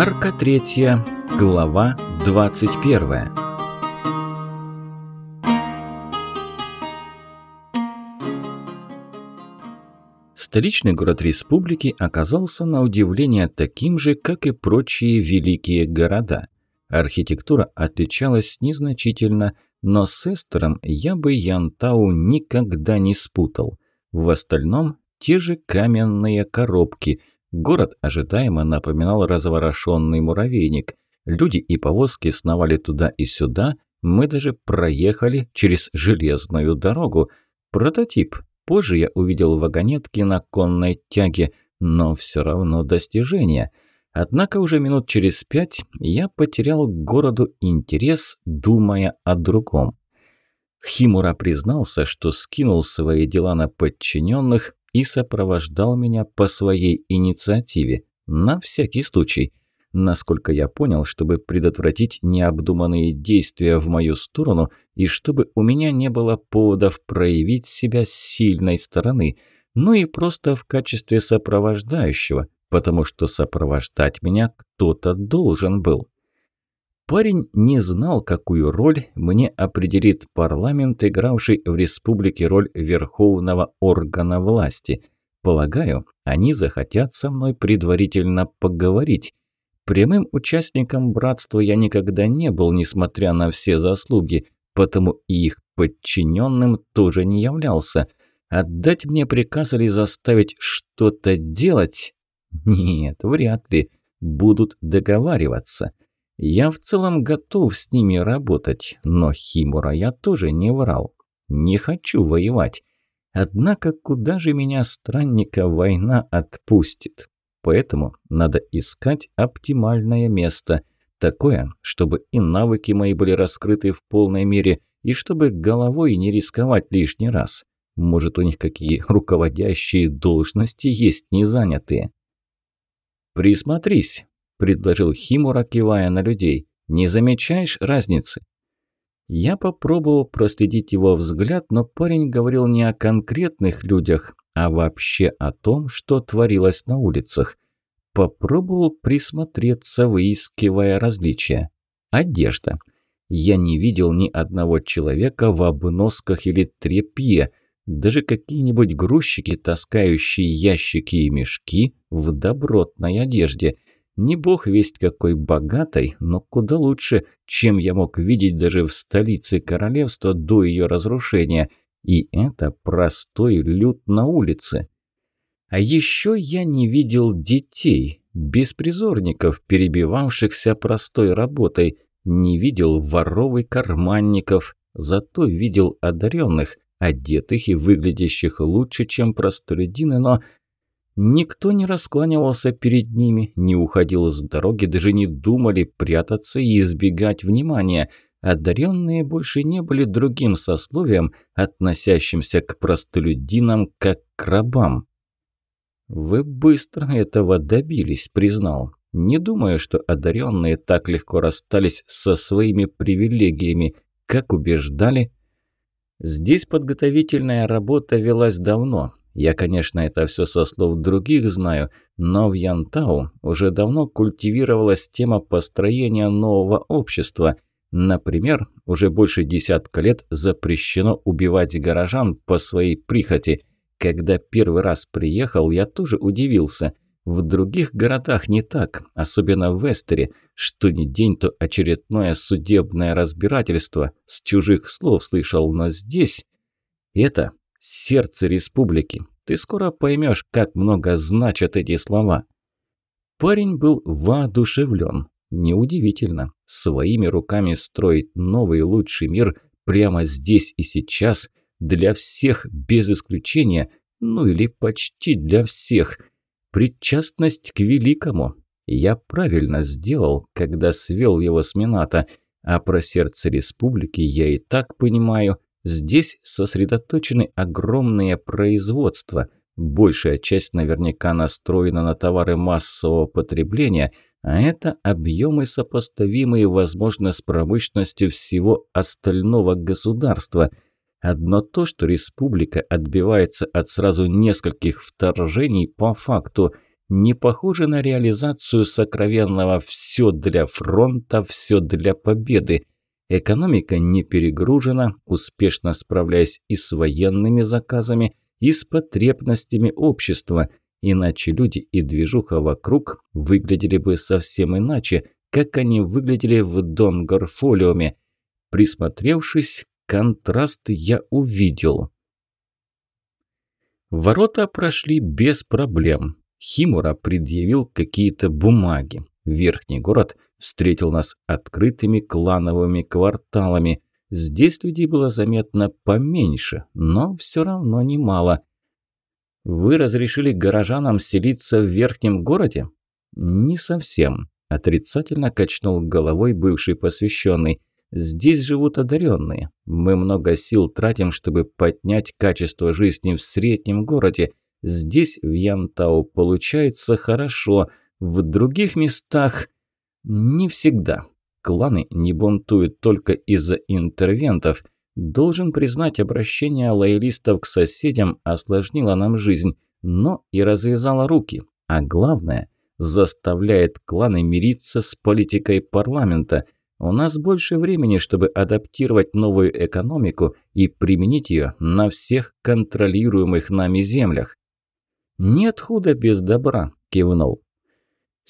Арка третья, глава двадцать первая. Столичный город республики оказался на удивление таким же, как и прочие великие города. Архитектура отличалась незначительно, но с Эстером я бы Янтау никогда не спутал. В остальном те же каменные коробки. Город ожидаемо напоминал разворошенный муравейник. Люди и повозки сновали туда и сюда. Мы даже проехали через железную дорогу. Прототип. Позже я увидел вагонетки на конной тяге, но все равно достижение – Однако уже минут через пять я потерял к городу интерес, думая о другом. Химура признался, что скинул свои дела на подчиненных и сопровождал меня по своей инициативе, на всякий случай. Насколько я понял, чтобы предотвратить необдуманные действия в мою сторону и чтобы у меня не было поводов проявить себя с сильной стороны, ну и просто в качестве сопровождающего – потому что сопровождать меня кто-то должен был. Парень не знал, какую роль мне определит парламент, игравший в республике роль верховного органа власти. Полагаю, они захотят со мной предварительно поговорить. Прямым участником братства я никогда не был, несмотря на все заслуги, потому и их подчиненным тоже не являлся. Отдать мне приказ или заставить что-то делать нет, вряд ли. Будут договариваться. Я в целом готов с ними работать, но Химура я тоже не врал. Не хочу воевать. Однако куда же меня странника война отпустит? Поэтому надо искать оптимальное место. Такое, чтобы и навыки мои были раскрыты в полной мере, и чтобы головой не рисковать лишний раз. Может, у них какие руководящие должности есть незанятые? «Присмотрись», – предложил Химура, кивая на людей. «Не замечаешь разницы?» Я попробовал проследить его взгляд, но парень говорил не о конкретных людях, а вообще о том, что творилось на улицах. Попробовал присмотреться, выискивая различия. Одежда. Я не видел ни одного человека в обносках или тряпье – даже какие-нибудь грузчики, таскающие ящики и мешки в добротной одежде. Не бог весть какой богатой, но куда лучше, чем я мог видеть даже в столице королевства до ее разрушения. И это простой люд на улице. А еще я не видел детей, беспризорников, перебивавшихся простой работой, не видел воров и карманников, зато видел одаренных, одетых и выглядящих лучше, чем простолюдины, но никто не раскланивался перед ними, не уходил с дороги, даже не думали прятаться и избегать внимания. Одаренные больше не были другим сословием, относящимся к простолюдинам как к рабам. «Вы быстро этого добились», – признал. «Не думаю, что одаренные так легко расстались со своими привилегиями, как убеждали, Здесь подготовительная работа велась давно. Я, конечно, это все со слов других знаю, но в Янтау уже давно культивировалась тема построения нового общества. Например, уже больше десятка лет запрещено убивать горожан по своей прихоти. Когда первый раз приехал, я тоже удивился – в других городах не так, особенно в Вестере, что ни день, то очередное судебное разбирательство. С чужих слов слышал, но здесь... Это сердце республики. Ты скоро поймешь, как много значат эти слова. Парень был воодушевлен. Неудивительно. Своими руками строить новый лучший мир прямо здесь и сейчас для всех без исключения, ну или почти для всех – Причастность к великому. Я правильно сделал, когда свел его с Мината, а про сердце республики я и так понимаю. Здесь сосредоточены огромные производства. Большая часть наверняка настроена на товары массового потребления, а это объемы, сопоставимые, возможно, с промышленностью всего остального государства – Одно то, что республика отбивается от сразу нескольких вторжений по факту. не похоже на реализацию сокровенного «все для фронта, все для победы». Экономика не перегружена, успешно справляясь и с военными заказами, и с потребностями общества. Иначе люди и движуха вокруг выглядели бы совсем иначе, как они выглядели в Донгорфолиуме. Присмотревшись, контраст я увидел. Ворота прошли без проблем. Химура предъявил какие-то бумаги. Верхний город встретил нас открытыми клановыми кварталами. Здесь людей было заметно поменьше, но все равно немало. «Вы разрешили горожанам селиться в верхнем городе?» «Не совсем», – отрицательно качнул головой бывший посвященный. Здесь живут одаренные. Мы много сил тратим, чтобы поднять качество жизни в среднем городе. Здесь, в Янтау, получается хорошо. В других местах не всегда. Кланы не бунтуют только из-за интервентов. Должен признать, обращение лоялистов к соседям осложнило нам жизнь, но и развязало руки. А главное, заставляет кланы мириться с политикой парламента – у нас больше времени, чтобы адаптировать новую экономику и применить ее на всех контролируемых нами землях. «Нет худа без добра», – кивнул.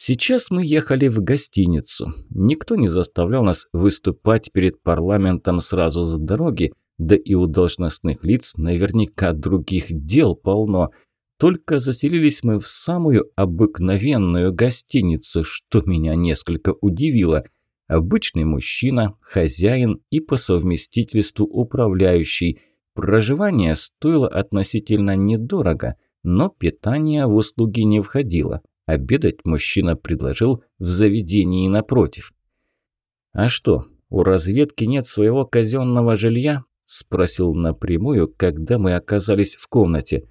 Сейчас мы ехали в гостиницу. Никто не заставлял нас выступать перед парламентом сразу с дороги, да и у должностных лиц наверняка других дел полно. Только заселились мы в самую обыкновенную гостиницу, что меня несколько удивило – Обычный мужчина, хозяин и по совместительству управляющий. Проживание стоило относительно недорого, но питание в услуги не входило. Обедать мужчина предложил в заведении напротив. «А что, у разведки нет своего казенного жилья?» – спросил напрямую, когда мы оказались в комнате.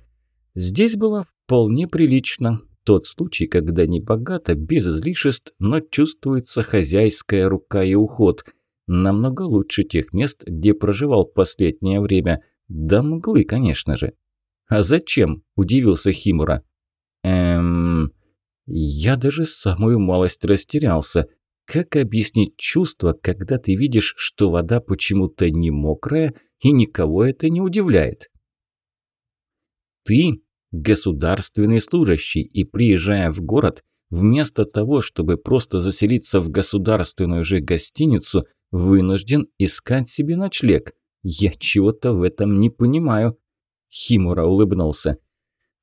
Здесь было вполне прилично, тот случай, когда не богато, без излишеств, но чувствуется хозяйская рука и уход. Намного лучше тех мест, где проживал последнее время. Да мглы, конечно же. «А зачем?» – удивился Химура. «Эм...» Я даже самую малость растерялся. Как объяснить чувство, когда ты видишь, что вода почему-то не мокрая, и никого это не удивляет? Ты государственный служащий и, приезжая в город, вместо того, чтобы просто заселиться в государственную же гостиницу, вынужден искать себе ночлег. Я чего-то в этом не понимаю. Химура улыбнулся.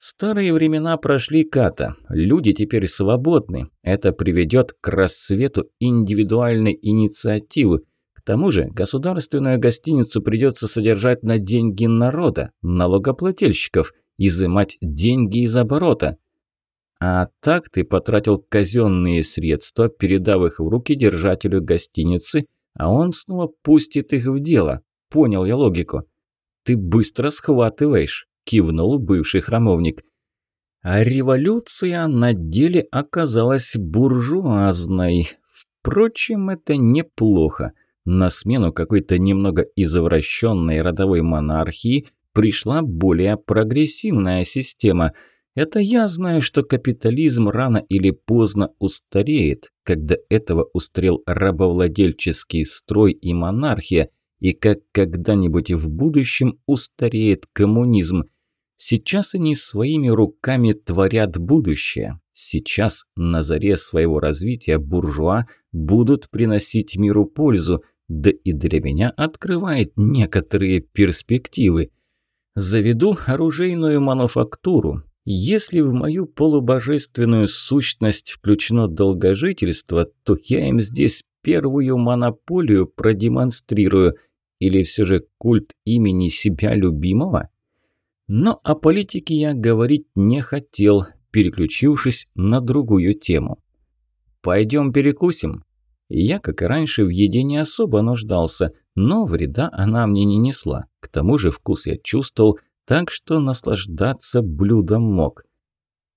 Старые времена прошли ката. Люди теперь свободны. Это приведет к рассвету индивидуальной инициативы. К тому же государственную гостиницу придется содержать на деньги народа, налогоплательщиков – изымать деньги из оборота. А так ты потратил казенные средства, передав их в руки держателю гостиницы, а он снова пустит их в дело. Понял я логику. Ты быстро схватываешь, кивнул бывший храмовник. А революция на деле оказалась буржуазной. Впрочем, это неплохо. На смену какой-то немного извращенной родовой монархии пришла более прогрессивная система. Это я знаю, что капитализм рано или поздно устареет, когда этого устарел рабовладельческий строй и монархия, и как когда-нибудь в будущем устареет коммунизм. Сейчас они своими руками творят будущее. Сейчас на заре своего развития буржуа будут приносить миру пользу, да и для меня открывает некоторые перспективы – Заведу оружейную мануфактуру. Если в мою полубожественную сущность включено долгожительство, то я им здесь первую монополию продемонстрирую. Или все же культ имени себя любимого? Но о политике я говорить не хотел, переключившись на другую тему. «Пойдем перекусим?» Я, как и раньше, в еде не особо нуждался, но вреда она мне не несла. К тому же вкус я чувствовал, так что наслаждаться блюдом мог.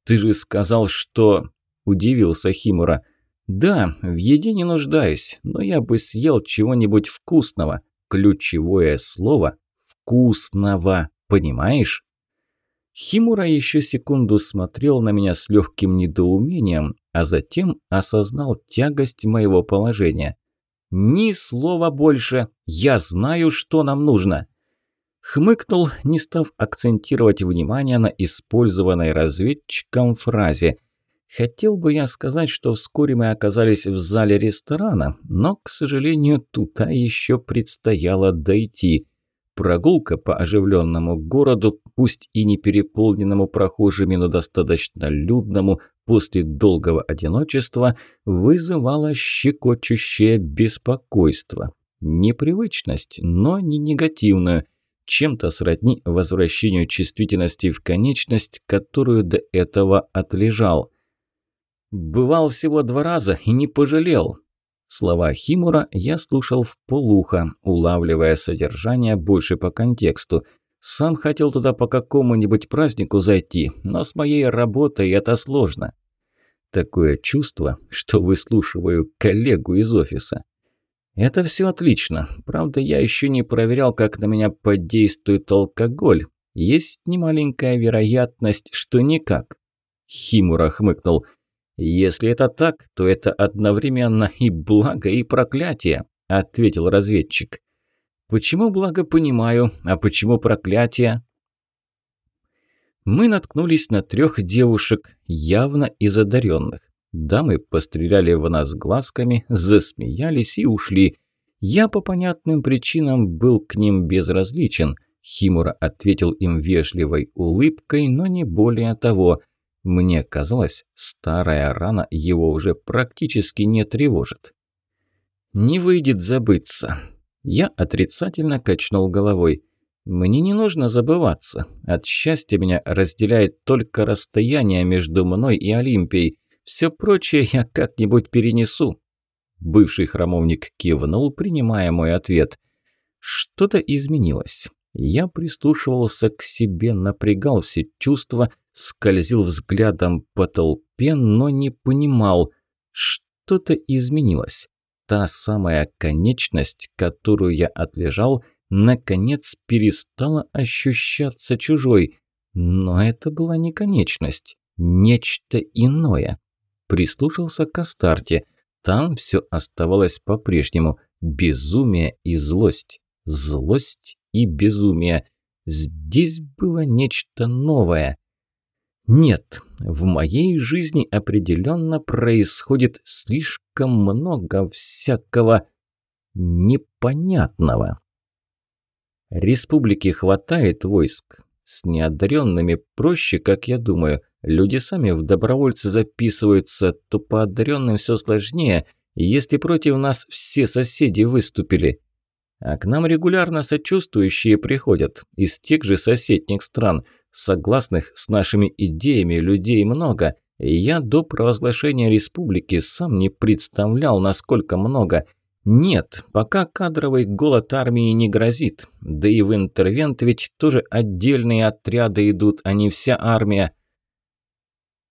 «Ты же сказал, что...» – удивился Химура. «Да, в еде не нуждаюсь, но я бы съел чего-нибудь вкусного. Ключевое слово – вкусного, понимаешь?» Химура еще секунду смотрел на меня с легким недоумением, а затем осознал тягость моего положения. «Ни слова больше! Я знаю, что нам нужно!» Хмыкнул, не став акцентировать внимание на использованной разведчиком фразе. Хотел бы я сказать, что вскоре мы оказались в зале ресторана, но, к сожалению, туда еще предстояло дойти. Прогулка по оживленному городу, пусть и не переполненному прохожими, но достаточно людному, после долгого одиночества, вызывала щекочущее беспокойство. Непривычность, но не негативную – чем-то сродни возвращению чувствительности в конечность, которую до этого отлежал. «Бывал всего два раза и не пожалел». Слова Химура я слушал в полухо, улавливая содержание больше по контексту. Сам хотел туда по какому-нибудь празднику зайти, но с моей работой это сложно. Такое чувство, что выслушиваю коллегу из офиса. Это все отлично. Правда, я еще не проверял, как на меня подействует алкоголь. Есть немаленькая вероятность, что никак. Химура хмыкнул. «Если это так, то это одновременно и благо, и проклятие», – ответил разведчик. «Почему благо понимаю, а почему проклятие?» Мы наткнулись на трех девушек, явно из одаренных. Дамы постреляли в нас глазками, засмеялись и ушли. Я по понятным причинам был к ним безразличен. Химура ответил им вежливой улыбкой, но не более того. Мне казалось, старая рана его уже практически не тревожит. «Не выйдет забыться». Я отрицательно качнул головой. «Мне не нужно забываться. От счастья меня разделяет только расстояние между мной и Олимпией. Все прочее я как-нибудь перенесу». Бывший храмовник кивнул, принимая мой ответ. Что-то изменилось. Я прислушивался к себе, напрягал все чувства, скользил взглядом по толпе, но не понимал. Что-то изменилось. Та самая конечность, которую я отлежал, наконец перестала ощущаться чужой. Но это была не конечность, нечто иное прислушался к Астарте. Там все оставалось по-прежнему. Безумие и злость. Злость и безумие. Здесь было нечто новое. Нет, в моей жизни определенно происходит слишком много всякого непонятного. Республики хватает войск. С неодаренными проще, как я думаю. Люди сами в добровольцы записываются, то по одаренным все сложнее, если против нас все соседи выступили. А к нам регулярно сочувствующие приходят из тех же соседних стран. Согласных с нашими идеями людей много. Я до провозглашения республики сам не представлял, насколько много. Нет, пока кадровый голод армии не грозит. Да и в интервент ведь тоже отдельные отряды идут, а не вся армия.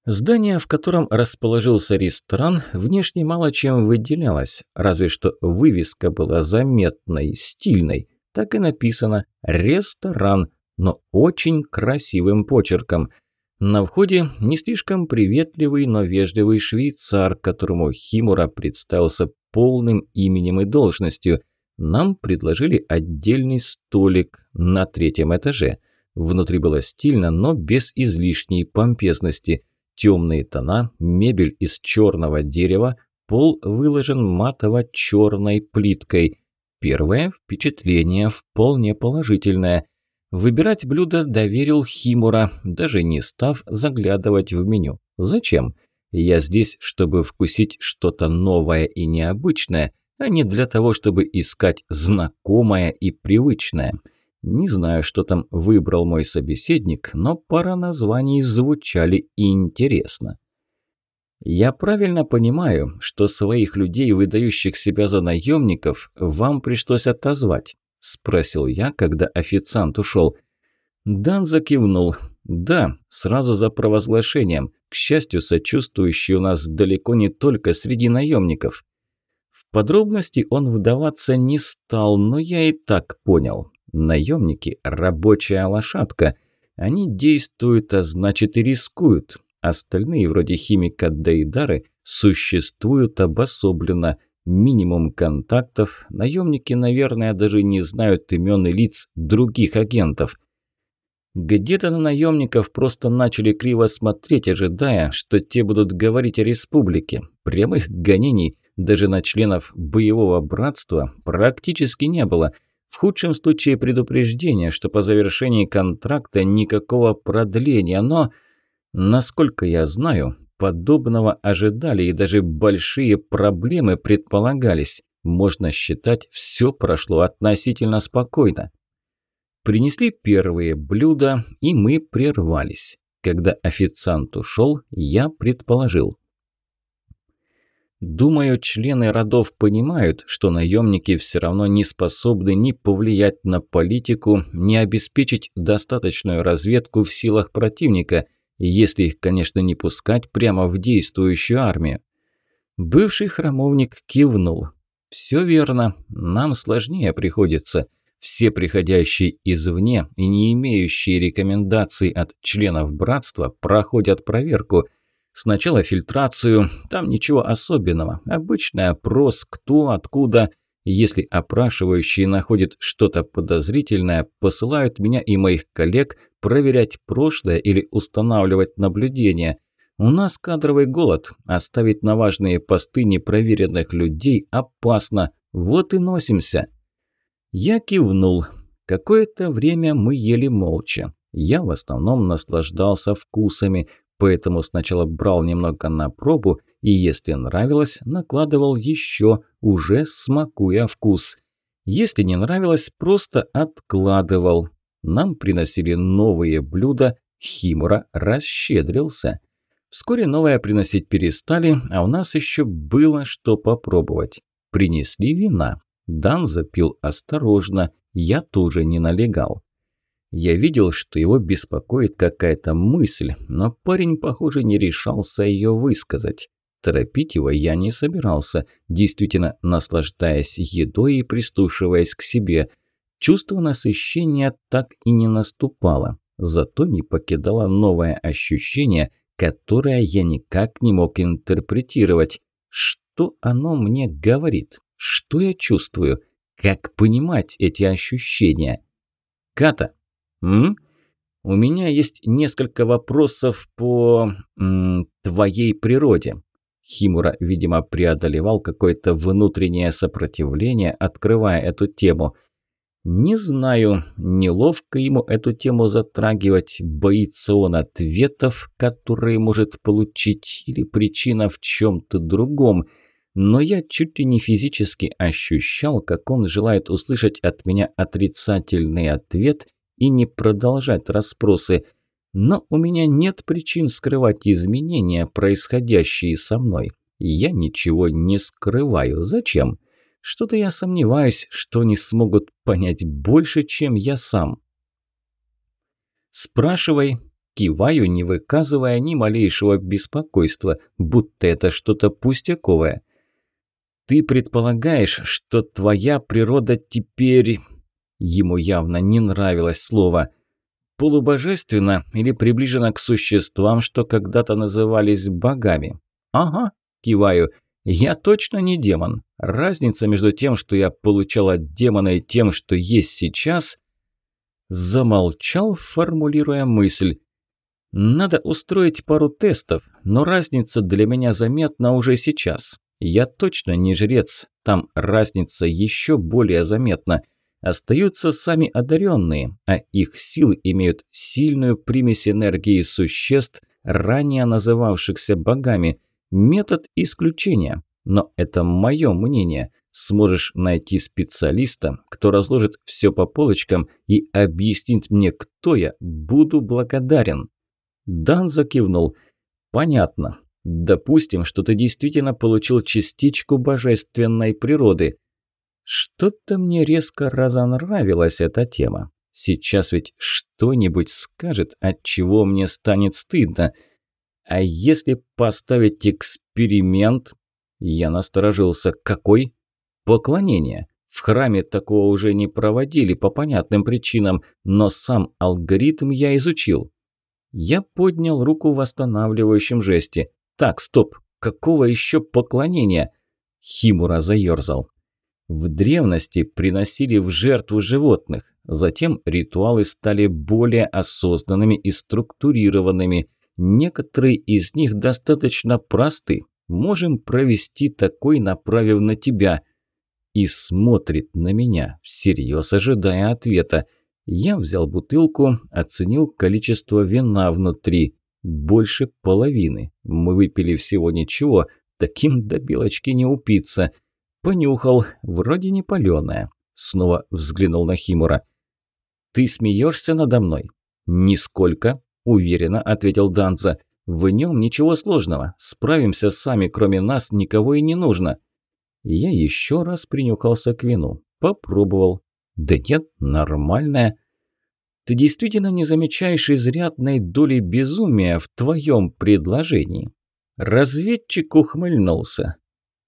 Здание, в котором расположился ресторан, внешне мало чем выделялось, разве что вывеска была заметной, стильной. Так и написано «Ресторан», но очень красивым почерком. На входе не слишком приветливый, но вежливый швейцар, которому Химура представился полным именем и должностью. Нам предложили отдельный столик на третьем этаже. Внутри было стильно, но без излишней помпезности – темные тона, мебель из черного дерева, пол выложен матово-черной плиткой. Первое впечатление вполне положительное. Выбирать блюдо доверил Химура, даже не став заглядывать в меню. Зачем? Я здесь, чтобы вкусить что-то новое и необычное, а не для того, чтобы искать знакомое и привычное. Не знаю, что там выбрал мой собеседник, но пара названий звучали интересно. «Я правильно понимаю, что своих людей, выдающих себя за наемников, вам пришлось отозвать?» – спросил я, когда официант ушел. Дан закивнул. «Да, сразу за провозглашением. К счастью, сочувствующий у нас далеко не только среди наемников». В подробности он вдаваться не стал, но я и так понял. Наемники – рабочая лошадка. Они действуют, а значит и рискуют. Остальные, вроде химика Дейдары, существуют обособленно. Минимум контактов. Наемники, наверное, даже не знают имен и лиц других агентов. Где-то на наемников просто начали криво смотреть, ожидая, что те будут говорить о республике. Прямых гонений даже на членов боевого братства практически не было – в худшем случае предупреждение, что по завершении контракта никакого продления, но, насколько я знаю, подобного ожидали и даже большие проблемы предполагались. Можно считать, все прошло относительно спокойно. Принесли первые блюда, и мы прервались. Когда официант ушел, я предположил. Думаю, члены родов понимают, что наемники все равно не способны ни повлиять на политику, ни обеспечить достаточную разведку в силах противника, если их, конечно, не пускать прямо в действующую армию. Бывший храмовник кивнул. «Все верно, нам сложнее приходится. Все приходящие извне и не имеющие рекомендаций от членов братства проходят проверку – Сначала фильтрацию, там ничего особенного. Обычный опрос, кто, откуда. Если опрашивающие находят что-то подозрительное, посылают меня и моих коллег проверять прошлое или устанавливать наблюдения. У нас кадровый голод. Оставить на важные посты непроверенных людей опасно. Вот и носимся. Я кивнул. Какое-то время мы ели молча. Я в основном наслаждался вкусами поэтому сначала брал немного на пробу и, если нравилось, накладывал еще, уже смакуя вкус. Если не нравилось, просто откладывал. Нам приносили новые блюда, Химура расщедрился. Вскоре новое приносить перестали, а у нас еще было что попробовать. Принесли вина. Дан запил осторожно, я тоже не налегал. Я видел, что его беспокоит какая-то мысль, но парень, похоже, не решался ее высказать. Торопить его я не собирался, действительно наслаждаясь едой и пристушиваясь к себе. Чувство насыщения так и не наступало, зато не покидало новое ощущение, которое я никак не мог интерпретировать. Что оно мне говорит? Что я чувствую? Как понимать эти ощущения? Ката, М? У меня есть несколько вопросов по м, твоей природе. Химура, видимо, преодолевал какое-то внутреннее сопротивление, открывая эту тему. Не знаю, неловко ему эту тему затрагивать, боится он ответов, которые может получить, или причина в чем-то другом. Но я чуть ли не физически ощущал, как он желает услышать от меня отрицательный ответ и не продолжать расспросы. Но у меня нет причин скрывать изменения, происходящие со мной. Я ничего не скрываю. Зачем? Что-то я сомневаюсь, что они смогут понять больше, чем я сам. Спрашивай. Киваю, не выказывая ни малейшего беспокойства, будто это что-то пустяковое. Ты предполагаешь, что твоя природа теперь Ему явно не нравилось слово. Полубожественно или приближено к существам, что когда-то назывались богами. Ага, киваю. Я точно не демон. Разница между тем, что я получал от демона и тем, что есть сейчас... Замолчал, формулируя мысль. Надо устроить пару тестов, но разница для меня заметна уже сейчас. Я точно не жрец, там разница еще более заметна – Остаются сами одаренные, а их силы имеют сильную примесь энергии существ, ранее называвшихся богами. Метод исключения. Но это мое мнение. Сможешь найти специалиста, кто разложит все по полочкам и объяснит мне, кто я, буду благодарен. Дан закивнул. Понятно. Допустим, что ты действительно получил частичку божественной природы. Что-то мне резко разонравилась эта тема. Сейчас ведь что-нибудь скажет, от чего мне станет стыдно. А если поставить эксперимент? Я насторожился. Какой? Поклонение. В храме такого уже не проводили по понятным причинам, но сам алгоритм я изучил. Я поднял руку в восстанавливающем жесте. Так, стоп, какого еще поклонения? Химура заерзал. В древности приносили в жертву животных. Затем ритуалы стали более осознанными и структурированными. Некоторые из них достаточно просты. Можем провести такой, направив на тебя. И смотрит на меня, всерьез ожидая ответа. Я взял бутылку, оценил количество вина внутри. Больше половины. Мы выпили всего ничего. Таким до белочки не упиться. Понюхал, вроде не паленая. Снова взглянул на Химура. «Ты смеешься надо мной?» «Нисколько», – уверенно ответил Данза. «В нем ничего сложного. Справимся сами, кроме нас никого и не нужно». Я еще раз принюхался к вину. Попробовал. Да нет, нормальное. Ты действительно не замечаешь изрядной доли безумия в твоем предложении? Разведчик ухмыльнулся.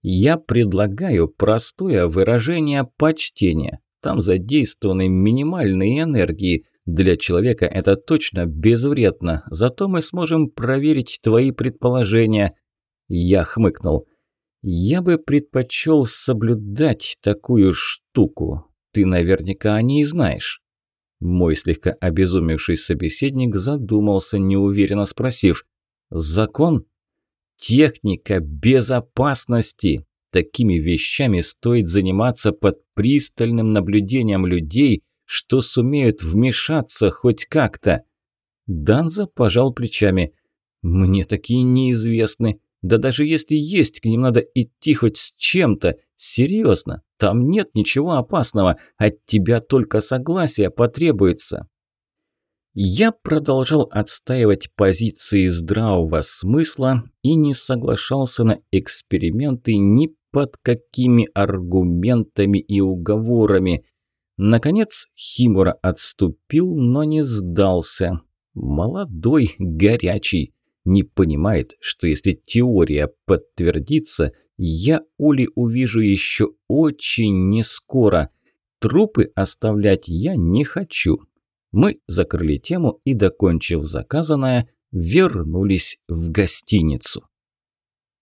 Я предлагаю простое выражение почтения. Там задействованы минимальные энергии. Для человека это точно безвредно, зато мы сможем проверить твои предположения. Я хмыкнул. Я бы предпочел соблюдать такую штуку. Ты наверняка о ней знаешь. Мой слегка обезумевший собеседник задумался, неуверенно спросив. «Закон?» «Техника безопасности!» Такими вещами стоит заниматься под пристальным наблюдением людей, что сумеют вмешаться хоть как-то. Данза пожал плечами. «Мне такие неизвестны. Да даже если есть, к ним надо идти хоть с чем-то. Серьезно, там нет ничего опасного. От тебя только согласие потребуется». Я продолжал отстаивать позиции здравого смысла и не соглашался на эксперименты ни под какими аргументами и уговорами. Наконец Химура отступил, но не сдался. Молодой, горячий. Не понимает, что если теория подтвердится, я Оли увижу еще очень нескоро. Трупы оставлять я не хочу. Мы закрыли тему и, докончив заказанное, вернулись в гостиницу.